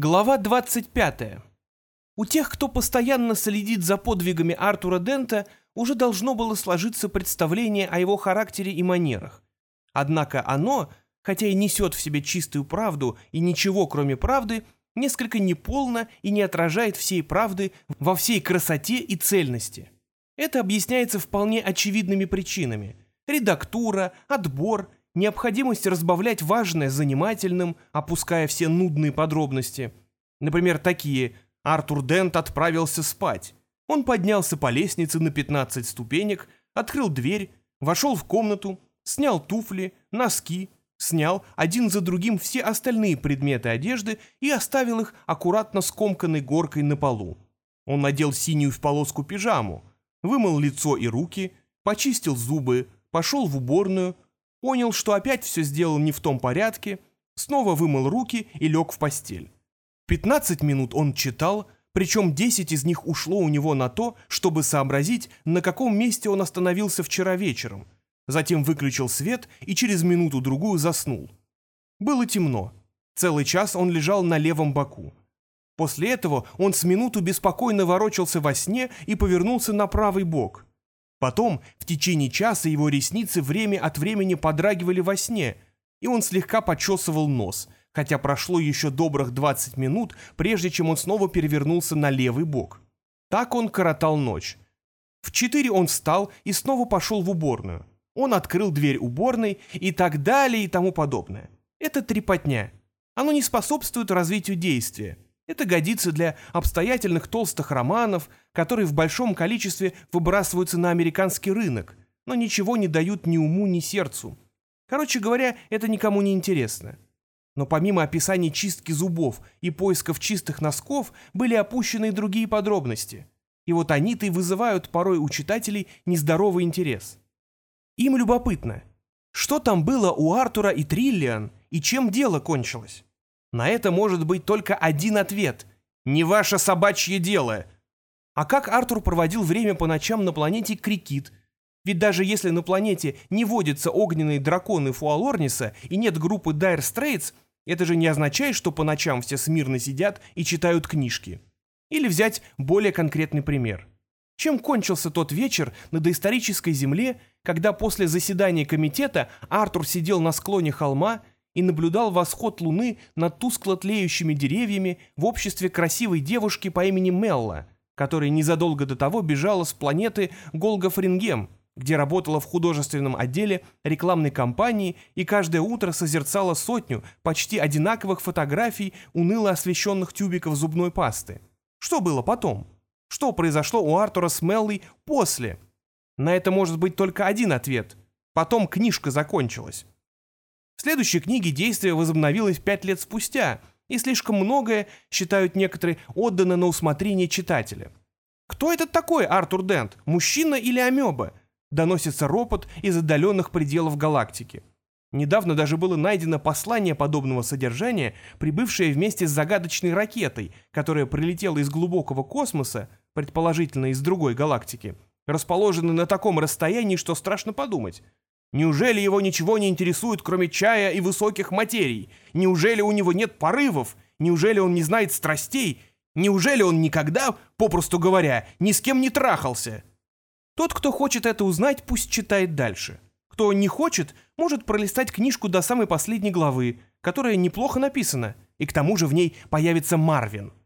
Глава 25. У тех, кто постоянно следит за подвигами Артура Дента, уже должно было сложиться представление о его характере и манерах. Однако оно, хотя и несет в себе чистую правду и ничего кроме правды, несколько неполно и не отражает всей правды во всей красоте и цельности. Это объясняется вполне очевидными причинами. Редактура, отбор, необходимость разбавлять важное занимательным, опуская все нудные подробности. Например, такие «Артур Дент отправился спать». Он поднялся по лестнице на 15 ступенек, открыл дверь, вошел в комнату, снял туфли, носки, снял один за другим все остальные предметы одежды и оставил их аккуратно скомканной горкой на полу. Он надел синюю в полоску пижаму, вымыл лицо и руки, почистил зубы, пошел в уборную, Понял, что опять все сделал не в том порядке, снова вымыл руки и лег в постель. 15 минут он читал, причем 10 из них ушло у него на то, чтобы сообразить, на каком месте он остановился вчера вечером. Затем выключил свет и через минуту-другую заснул. Было темно. Целый час он лежал на левом боку. После этого он с минуту беспокойно ворочался во сне и повернулся на правый бок. Потом, в течение часа, его ресницы время от времени подрагивали во сне, и он слегка почесывал нос, хотя прошло еще добрых 20 минут, прежде чем он снова перевернулся на левый бок. Так он коротал ночь. В четыре он встал и снова пошел в уборную. Он открыл дверь уборной и так далее и тому подобное. Это трепотня. Оно не способствует развитию действия. Это годится для обстоятельных толстых романов, которые в большом количестве выбрасываются на американский рынок, но ничего не дают ни уму, ни сердцу. Короче говоря, это никому не интересно. Но помимо описаний чистки зубов и поисков чистых носков, были опущены и другие подробности. И вот они-то и вызывают порой у читателей нездоровый интерес. Им любопытно, что там было у Артура и Триллиан, и чем дело кончилось. На это может быть только один ответ. Не ваше собачье дело. А как Артур проводил время по ночам на планете Крикит? Ведь даже если на планете не водятся огненные драконы Фуалорниса и нет группы Dire Straits, это же не означает, что по ночам все смирно сидят и читают книжки. Или взять более конкретный пример. Чем кончился тот вечер на доисторической Земле, когда после заседания комитета Артур сидел на склоне холма и наблюдал восход луны над тускло тлеющими деревьями в обществе красивой девушки по имени Мелла, которая незадолго до того бежала с планеты Голгофрингем, где работала в художественном отделе рекламной кампании и каждое утро созерцала сотню почти одинаковых фотографий уныло освещенных тюбиков зубной пасты. Что было потом? Что произошло у Артура с Меллой после? На это может быть только один ответ. Потом книжка закончилась. В следующей книге действие возобновилось пять лет спустя, и слишком многое, считают некоторые, отдано на усмотрение читателя. «Кто этот такой Артур Дент? Мужчина или амеба?» Доносится ропот из отдаленных пределов галактики. Недавно даже было найдено послание подобного содержания, прибывшее вместе с загадочной ракетой, которая прилетела из глубокого космоса, предположительно из другой галактики, расположенной на таком расстоянии, что страшно подумать. Неужели его ничего не интересует, кроме чая и высоких материй? Неужели у него нет порывов? Неужели он не знает страстей? Неужели он никогда, попросту говоря, ни с кем не трахался? Тот, кто хочет это узнать, пусть читает дальше. Кто не хочет, может пролистать книжку до самой последней главы, которая неплохо написана, и к тому же в ней появится Марвин –